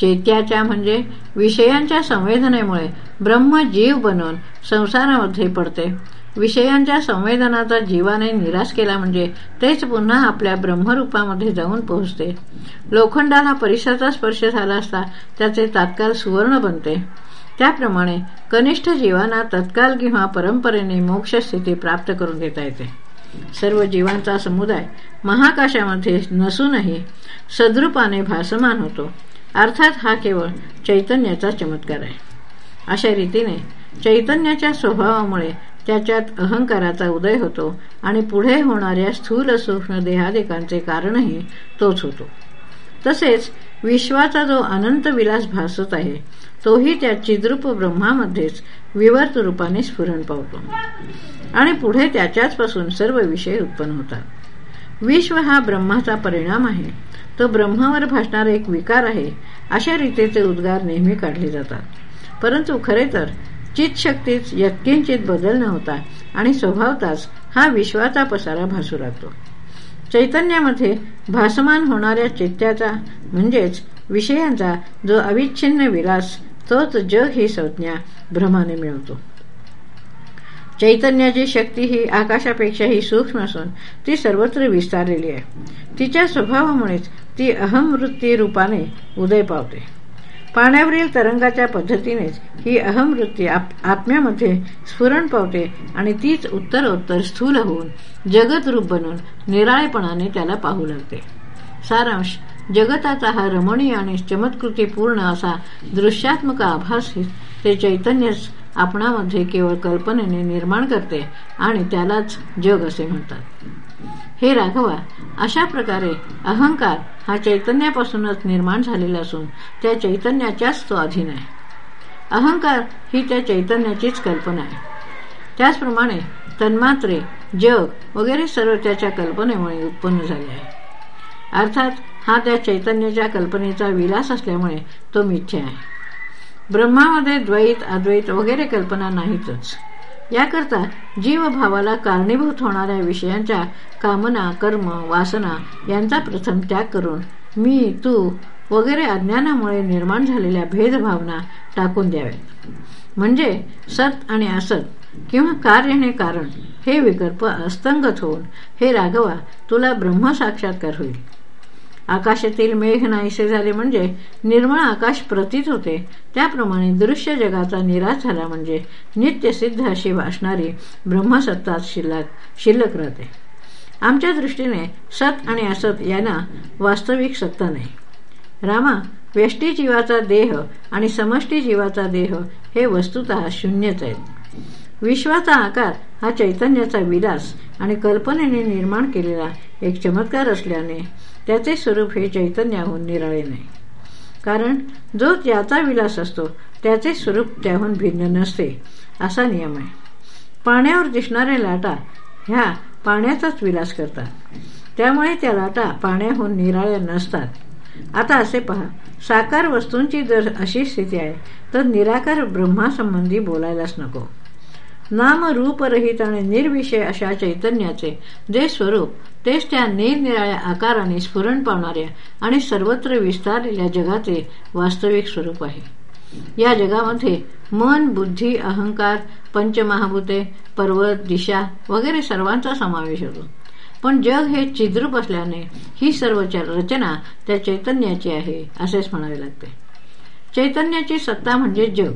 चैत्याच्या म्हणजे विषयांच्या संवेदनेमुळे ब्रह्म जीव बनवून संसारामध्ये पडते. विषयांच्या संवेदनाचा जीवाने निराश केला म्हणजे तेच पुन्हा आपल्या ब्रह्मरूपामध्ये जाऊन पोहोचते. लोखंडाला परिसराचा स्पर्श झाला असता त्याचे तात्काळ सुवर्ण बनते. त्याप्रमाणे कनिष्ठ जीवांना तत्काल किंवा परंपरेने मोक्ष स्थिती प्राप्त करून देता येते. सर्व जीवांचा समुदाय महाकाशामध्ये नसूनही सद्रुपाने भासमान होतो. अर्थात हा केवळ चैतन्याचा चमत्कार आहे. अशा रीतीने चैतन्याच्या स्वभावामुळे त्याच्यात अहंकाराचा उदय होतो आणि पुढे होणाऱ्या स्थूल सूक्ष्म देहादेकांचे कारणही तोच होतो. तसेच विश्वाचा जो अनंत विलास भासत आहे तोही त्या चिद्रूप ब्रह्मामध्येच विवर्त रूपाने स्फुरण पावतो. आणि पुढे त्याच्याच पासून सर्व विषय उत्पन्न होतात. विश्व हा ब्रह्माचा परिणाम आहे. तो ब्रह्मावर भासणारा एक विकार आहे अशा रीतीचे उद्गार नेहमी काढले जातात. परंतु खरे तर चितशक्तीत यत्किंचित बदल न होता आणि स्वभावताच हा विश्वाचा पसारा भासू लागतो. चैतन्यामध्ये भासमान होणाऱ्या चित्त्याचा म्हणजेच विषयांचा जो अविच्छिन्न विलास तोच जग ही संज्ञा भ्रमाने मिळवतो. चैतन्याची शक्ती ही आकाशापेक्षाही सूक्ष्म असून ती सर्वत्र विस्तारलेली आहे. तिच्या स्वभावामुळेच ती अहमवृत्ती रूपाने उदय पावते. पाण्यावरील तरंगाच्या पद्धतीनेच ही अहमवृत्ती आत्म्यामध्ये स्फुरण पावते आणि तीच उत्तरोत्तर स्थूल होऊन जगतरूप बनून निराळेपणाने त्याला पाहू लागते. सारांश जगताचा हा रमणीय आणि चमत्कृतीपूर्ण असा दृश्यात्मक आभास ते चैतन्यच आपणामध्ये केवळ कल्पनेने निर्माण करते आणि त्यालाच जग असे म्हणतात. हे राघवा अशा प्रकारे अहंकार हा चैतन्यापासूनच निर्माण झालेला असून त्या चैतन्याच्याच तो अधीन आहे. अहंकार ही त्या चैतन्याचीच कल्पना आहे. त्याचप्रमाणे तन्मात्रे जग वगैरे सर्व त्याच्या कल्पनेमुळे उत्पन्न झाले आहे. अर्थात हा त्या चैतन्याच्या कल्पनेचा विलास असल्यामुळे तो मिथ्या आहे. ब्रह्मामध्ये द्वैत अद्वैत वगैरे कल्पना नाहीतच. याकरता जीवभावाला कारणीभूत होणाऱ्या विषयांच्या कामना कर्म वासना यांचा प्रथम त्याग करून मी तू वगैरे अज्ञानामुळे निर्माण झालेल्या भेदभावना टाकून द्याव्यात. म्हणजे सत आणि असत किंवा कार्य आणि कारण हे विकल्प अस्तंगत होऊन हे राघवा तुला ब्रह्म साक्षात्कार होईल. आकाशातील मेघ नाहीसे झाले म्हणजे निर्मळ आकाश प्रतीत होते. त्याप्रमाणे दृश्य जगाचा निराश झाला म्हणजे नित्यसिद्ध अशी वासणारी ब्रह्मसत्ताच शिल्लक शिल्लक राहते. आमच्या दृष्टीने सत आणि असत यांना वास्तविक सत्ता नाही. रामा व्यष्टी जीवाचा देह आणि समष्टी जीवाचा देह हे वस्तुत शून्यच आहेत. विश्वाचा आकार हा चैतन्याचा विलास आणि कल्पनेने निर्माण केलेला एक चमत्कार असल्याने त्याचे स्वरूप हे चैतन्याहून निराळे नाही. कारण जो त्याचा विलास असतो त्याचे स्वरूप त्याहून भिन्न नसते असा नियम आहे. पाण्यावर दिसणाऱ्या लाटा ह्या पाण्याचाच विलास करतात. त्यामुळे त्या लाटा पाण्याहून निराळ्या नसतात. आता असे पहा साकार वस्तूंची जर अशी स्थिती आहे तर निराकार ब्रह्मासंबंधी बोलायलाच नको. नाम रूपरहित आणि निर्विषय अशा चैतन्याचे जे स्वरूप तेच त्या निरनिराळ्या आकाराने स्फुरण पावणाऱ्या आणि सर्वत्र विस्तारलेल्या जगाचे वास्तविक स्वरूप आहे. या जगामध्ये मन बुद्धी अहंकार पंचमहाभूते पर्वत दिशा वगैरे सर्वांचा समावेश होतो. पण जग हे चिद्रूप असल्याने ही सर्व रचना त्या चैतन्याची आहे असेच म्हणावे लागते. चैतन्याची सत्ता म्हणजे जग.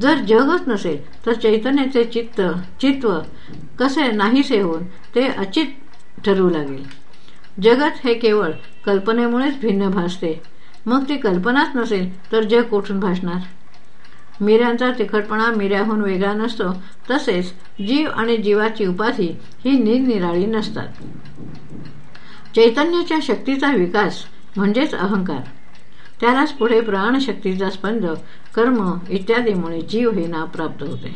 जर जगच नसेल तर चैतन्याचे चित्त चित्व कसे नाहीसे होऊन ते अचित ठरवू लागेल. जगत हे केवळ कल्पनेमुळेच भिन्न भासते. मग ती कल्पनाच नसेल तर जग कोठून भासणार? मिऱ्यांचा तिखटपणा मिऱ्याहून वेगळा नसतो तसेच जीव आणि जीवाची उपाधी ही निरनिराळी नसतात. चैतन्याच्या शक्तीचा विकास म्हणजेच अहंकार. त्यालाच पुढे प्राणशक्तीचा स्पंद कर्म इत्यादीमुळे जीव हे नाव प्राप्त होते.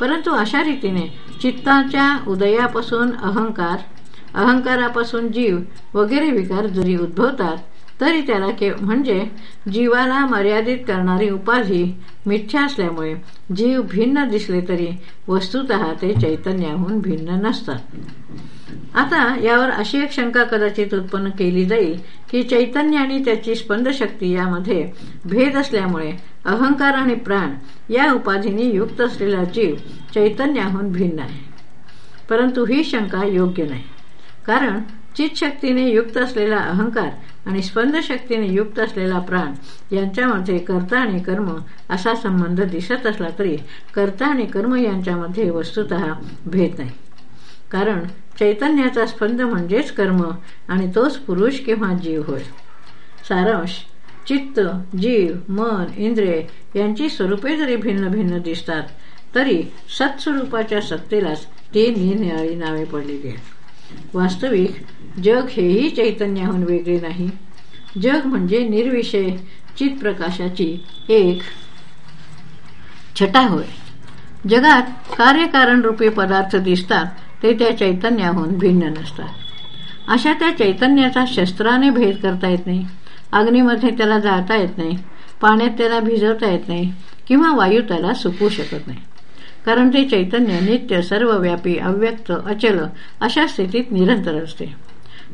परंतु अशा रीतीने चित्ताच्या उदयापासून अहंकार अहंकारापासून जीव वगैरे विकार जरी उद्भवतात तरी त्याला के म्हणजे जीवाला मर्यादित करणारी उपाधी मिथ्या असल्यामुळे जीव भिन्न दिसले तरी वस्तुत ते चैतन्याहून भिन्न नसतात. आता यावर अशी एक शंका कदाचित उत्पन्न केली जाईल की चैतन्य आणि त्याची स्पंदशक्ती यामध्ये भेद असल्यामुळे अहंकार आणि प्राण या उपाधीने युक्त असलेला जीव चैतन्याहून भिन्न आहे. परंतु ही शंका योग्य नाही. कारण चितशक्तीने युक्त असलेला अहंकार आणि स्पंदशक्तीने युक्त असलेला प्राण यांच्यामध्ये कर्ता आणि कर्म असा संबंध दिसत असला तरी कर्ता आणि कर्म यांच्यामध्ये वस्तुत भेद नाही. कारण चैतन्याचा स्पंद म्हणजेच कर्म आणि तोच पुरुष किंवा जीव होय. सारांश चित्त जीव मन इंद्रे यांची स्वरूपे जरी भिन्न भिन्न दिसतात तरी सत्स्वरूपाच्या सत्तेलाच ती निरनिराळी नावे पडलेली आहेत वास्तविक जग हेही चैतन्याहून वेगळे नाही. जग म्हणजे निर्विषय चित प्रकाशाची एक छटा होय. जगात कार्यकारण रूपी पदार्थ दिसतात ते त्या चैतन्याहून भिन्न नसतात. अशा त्या चैतन्याचा शस्त्राने भेद करता येत नाही. अग्नीमध्ये त्याला जाता येत नाही. पाण्यात त्याला भिजवता येत नाही. किंवा वायू त्याला सुकवू शकत नाही. कारण ते चैतन्य नित्य सर्वव्यापी अव्यक्त अचल अशा स्थितीत निरंतर असते.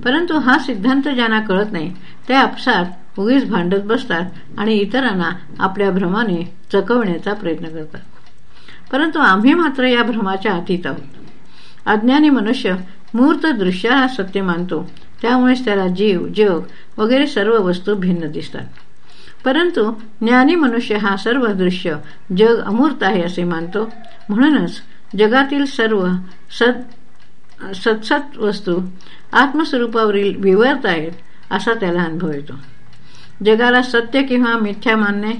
परंतु हा सिद्धांत ज्यांना कळत नाही ते आपसात उगीच भांडत बसतात आणि इतरांना आपल्या भ्रमाने चकवण्याचा प्रयत्न करतात. परंतु आम्ही मात्र या भ्रमाच्या अतीत आहोत. अज्ञानी मनुष्य मूर्त दृश्याला सत्य मानतो. त्यामुळेच त्याला जीव जग वगैरे सर्व वस्तू भिन्न दिसतात. परंतु ज्ञानी मनुष्य हा सर्व दृश्य जग अमूर्त आहे असे मानतो. म्हणूनच जगातील सर्व सत सत्सत वस्तू आत्मस्वरूपावरील विवर्त आहेत असा त्याला अनुभव येतो. जगाला सत्य किंवा मिथ्या मानणे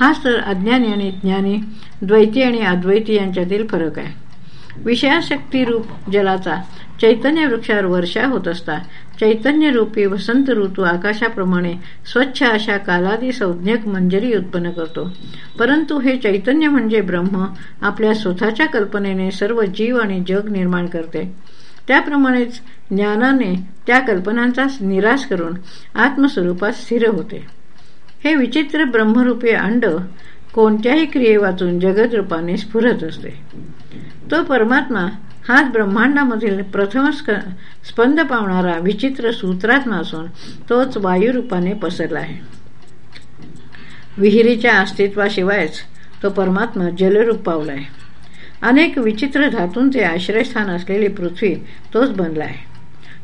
हाच तर अज्ञानी आणि ज्ञानी द्वैती आणि अद्वैती यांच्यातील फरक आहे. रूप जलाचा चैतन्य वृक्षावर वर्षा होत असता चैतन्य रूपी वसंत ऋतू आकाशाप्रमाणे स्वच्छ अशा कालादी संज्ञक मंजरी उत्पन्न करतो. परंतु हे चैतन्य म्हणजे ब्रह्म आपल्या स्वतःच्या कल्पनेने सर्व जीव आणि जग निर्माण करते. त्याप्रमाणेच ज्ञानाने त्या कल्पनांचा निराश करून आत्मस्वरूपात स्थिर होते. हे विचित्र ब्रह्मरूपी अंड कोणत्याही क्रिये वाचून जगदरूपाने स्फुरत असते. तो परमात्मा हाच ब्रह्मांडामधील प्रथम स्पंद पावणारा विचित्र सूत्रात्मा असून तोच वायुरूपाने पसरला आहे. विहिरीच्या अस्तित्वाशिवायच तो परमात्मा जलरूप पावला आहे. अनेक विचित्र धातूंचे आश्रयस्थान असलेली पृथ्वी तोच बनला आहे.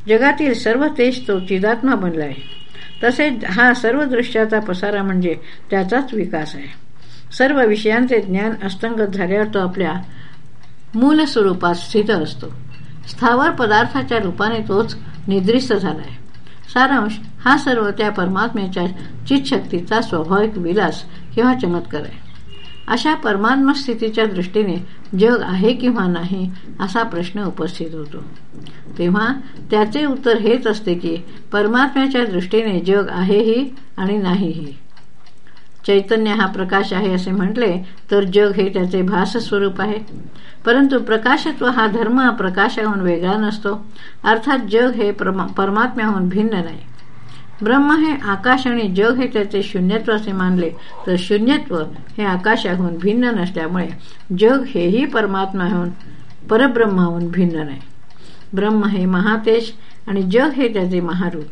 जगातील सर्व तेज तो चिदात्मा बनला आहे. तसेच हा सर्व दृश्याचा पसारा म्हणजे त्याचाच विकास आहे. सर्व विषयांचे ज्ञान अस्तंगत झाल्यावर तो आपल्या मूल स्वरूपात स्थित असतो. स्थावर पदार्थाच्या रूपाने तोच निद्रिस्त झालाय. सारांश हा सर्व त्या परमात्म्याच्या चितशक्तीचा स्वाभाविक विलास किंवा चमत्कार आहे. अशा परमात्म स्थितीच्या दृष्टीने जग आहे किंवा नाही असा प्रश्न उपस्थित होतो. तेव्हा त्याचे उत्तर हेच असते की परमात्म्याच्या दृष्टीने जग आहेही आणि नाहीही चैतन्य हा प्रकाश आहे असे म्हटले तर जग हे त्याचे भास स्वरूप आहे. परंतु प्रकाशत्व हा धर्म प्रकाशाहून वेगळा नसतो. अर्थात जग हे परमात्म्याहून भिन्न नाही. ब्रह्म हे आकाश आणि जग हे त्याचे शून्यत्व असे मानले तर शून्यत्व हे आकाशाहून भिन्न नसल्यामुळे जग हेही परमात्म्याहून परब्रह्माहून भिन्न नाही. ब्रह्म हे महातेज आणि जग हे त्याचे महारूप.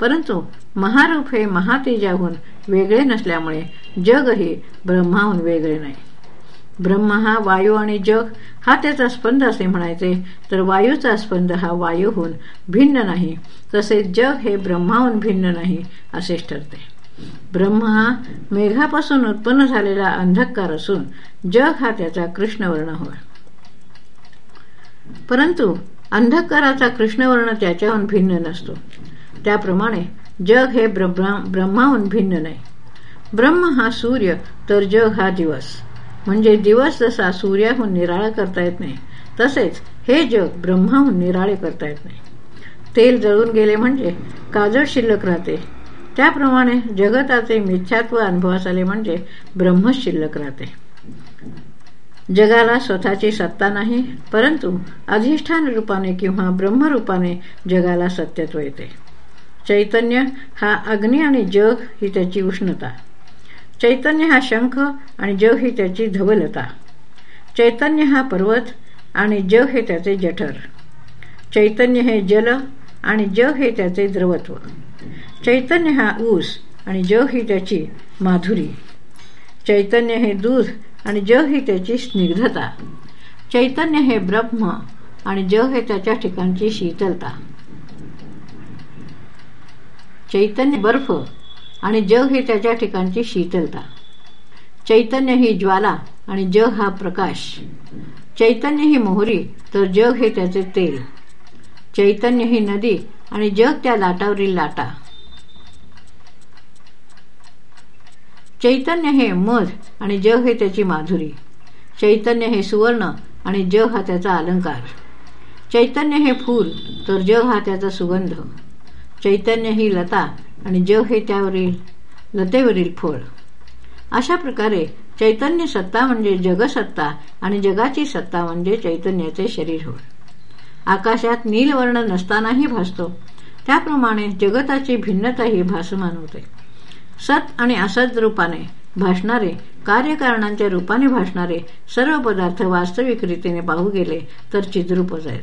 परंतु महारूप हे महातेजाहून वेगळे नसल्यामुळे जगही ब्रह्माहून वेगळे नाही. ब्रह्म हा वायू आणि जग हा त्याचा स्पंद असे म्हणायचे तर वायूचा स्पंद हा वायूहून भिन्न नाही तसेच जग हे ब्रह्माहून भिन्न नाही असेच ठरते. ब्रह्म हा मेघापासून उत्पन्न झालेला अंधकार असून जग हा त्याचा कृष्णवर्ण होय. परंतु अंधकाराचा कृष्णवर्ण त्याच्याहून भिन्न नसतो. त्याप्रमाणे जग हे ब्रह्माहून भिन्न नाही. ब्रह्म हा सूर्य तर जग हा दिवस. म्हणजे दिवस जसा सूर्याहून निराळा करता येत नाही तसेच हे जग ब्रह्माहून निराळे करता येत नाही. तेल जळून गेले म्हणजे काजळ शिल्लक राहते. त्याप्रमाणे जगताचे मिथ्यात्व अनुभवास आले म्हणजे ब्रह्म शिल्लक राहते. जगाला स्वतःची सत्ता नाही परंतु अधिष्ठान रूपाने किंवा ब्रह्मरूपाने जगाला सत्यत्व येते. चैतन्य हा अग्नी आणि जग ही त्याची उष्णता. चैतन्य हा शंख आणि जग ही त्याची धवलता. चैतन्य हा पर्वत आणि जग हे त्याचे जठर. चैतन्य हे जल आणि जग हे त्याचे द्रवत्व. चैतन्य हा ऊस आणि जग ही त्याची माधुरी. चैतन्य हे दूध आणि जग ही त्याची स्निग्धता. चैतन्य हे ब्रह्म आणि जग हे त्याच्या ठिकाणची शीतलता. चैतन्य बर्फ आणि जग हे त्याच्या ठिकाणची शीतलता. चैतन्य ही ज्वाला आणि जग हा प्रकाश. चैतन्य ही मोहरी तर जग हे त्याचे तेल. चैतन्य ही नदी आणि जग त्या लाटावरील लाटा. चैतन्य हे मध आणि जग हे त्याची माधुरी. चैतन्य हे सुवर्ण आणि जग हा त्याचा अलंकार. चैतन्य हे फूल तर जग हा त्याचा सुगंध. चैतन्य ही लता आणि जग हे त्यावरील लतेवरील फळ अशा प्रकारे चैतन्य सत्ता म्हणजे जगसत्ता आणि जगाची सत्ता म्हणजे चैतन्याचे शरीर होय. आकाशात नीलवर्ण नसतानाही भासतो. त्याप्रमाणे जगताची भिन्नताही भासमान होते. सत आणि असत रूपाने भासणारे कार्यकारणांच्या रूपाने भासणारे सर्व पदार्थ वास्तविक रीतीने पाहू गेले तर चिद्रूपच आहेत.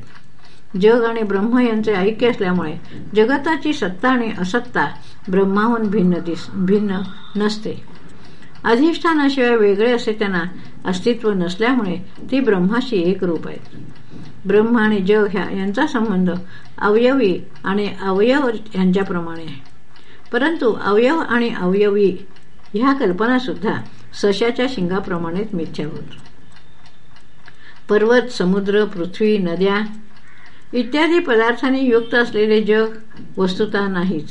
जग आणि ब्रह्म यांचे ऐक्य असल्यामुळे जगताची सत्ता आणि असत्ता ब्रह्माहून भिन्न दिस भिन्न नसते. अधिष्ठानाशिवाय वेगळे असे त्यांना अस्तित्व नसल्यामुळे ती ब्रह्माशी एक रूप आहेत. ब्रह्म आणि जग ह्या यांचा संबंध अवयवी आणि अवयव यांच्याप्रमाणे आहे. परंतु अवयव आणि अवयवी ह्या कल्पना सुद्धा सशाच्या शिंगाप्रमाणेच मिथ्या होत. पर्वत समुद्र पृथ्वी नद्या इत्यादी पदार्थांनी युक्त असलेले जग वस्तुत नाहीच.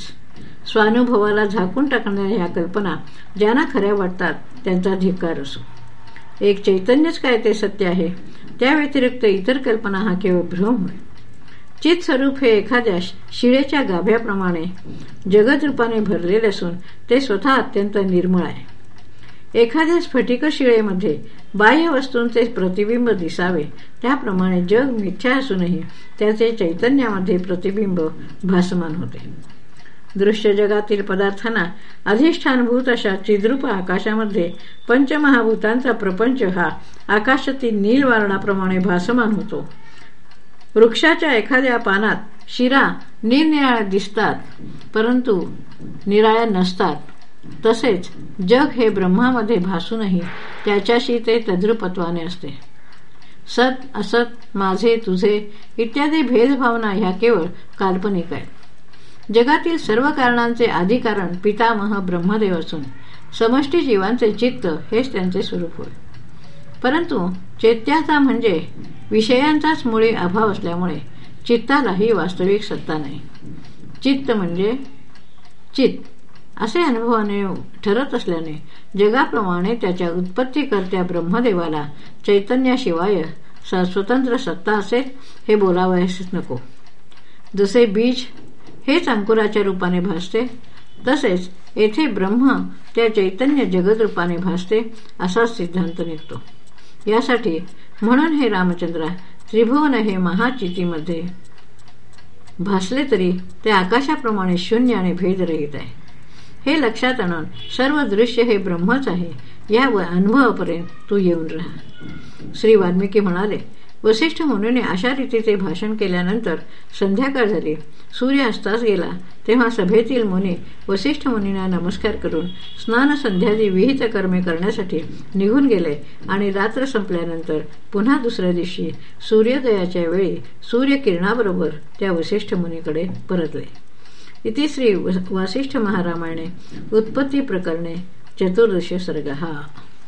स्वानुभवाला झाकून टाकणाऱ्या ह्या कल्पना ज्यांना खऱ्या वाटतात त्यांचा धिक्कार असो. एक चैतन्यच काय ते सत्य आहे? त्या व्यतिरिक्त इतर कल्पना हा केवळ भ्रम होय चित स्वरूप हे एखाद्या शिळेच्या गाभ्याप्रमाणे जगदरूपाने भरलेले असून ते स्वतः अत्यंत निर्मळ आहे. एखाद्या स्फटिक शिळेमध्ये बाह्य वस्तूंचे प्रतिबिंब दिसावे. त्याप्रमाणे जग मिथ्या असूनही त्याचे चैतन्यामध्ये प्रतिबिंब भासमान होते. दृश्य जगातील पदार्थांना अधिष्ठानभूत अशा चिद्रूप आकाशामध्ये पंचमहाभूतांचा प्रपंच हा आकाशातील नीलवारणाप्रमाणे भासमान होतो. वृक्षाच्या एखाद्या पानात शिरा निरनिराळ्या दिसतात परंतु निराळ्या नसतात. तसेच जग हे ब्रह्मामध्ये भासूनही त्याच्याशी ते तद्रुपत्वाने असते. सत असत माझे तुझे इत्यादी भेदभावना ह्या केवळ काल्पनिक आहेत. जगातील सर्व कारणांचे आधिकारण पितामह ब्रह्मदेव असून समष्टी जीवांचे चित्त हेच त्यांचे स्वरूप होय. परंतु चैत्याचा म्हणजे विषयांचाच मुळे अभाव असल्यामुळे चित्तालाही वास्तविक सत्ता नाही. चित्त म्हणजे चित्त. असे अनुभवाने ठरत असल्याने जगाप्रमाणे त्याच्या उत्पत्तीकर्त्या ब्रह्मदेवाला चैतन्याशिवाय स्वतंत्र सत्ता असेल हे बोलावयास नको. जसे बीज हेच अंकुराच्या रूपाने भासते तसेच येथे ब्रह्म त्या चैतन्य जगद रूपाने भासते असा सिद्धांत निघतो. यासाठी म्हणून हे रामचंद्रा त्रिभुवन हे महाचितीमध्ये भासले तरी ते आकाशाप्रमाणे शून्य आणि भेदरहित आहे. हे लक्षात आणून सर्व दृश्य हे ब्रह्मच आहे. या अनुभवापर्यंत तू येऊन राहा. श्री वाल्मिकी म्हणाले वसिष्ठ मुनीने अशा रीतीचे भाषण केल्यानंतर संध्याकाळ झाली. सूर्य अस्तास गेला. तेव्हा सभेतील मुनी वसिष्ठ मुनींना नमस्कार करून स्नान संध्यादी विहित कर्मे करण्यासाठी निघून गेले आणि रात्र संपल्यानंतर पुन्हा दुसऱ्या दिवशी सूर्योदयाच्या वेळी सूर्यकिरणाबरोबर त्या वसिष्ठ मुनीकडे परतले. इति श्री वासिष्ठ महारामाणे उत्पत्ती प्रकरणे चतुर्दश सर्ग हा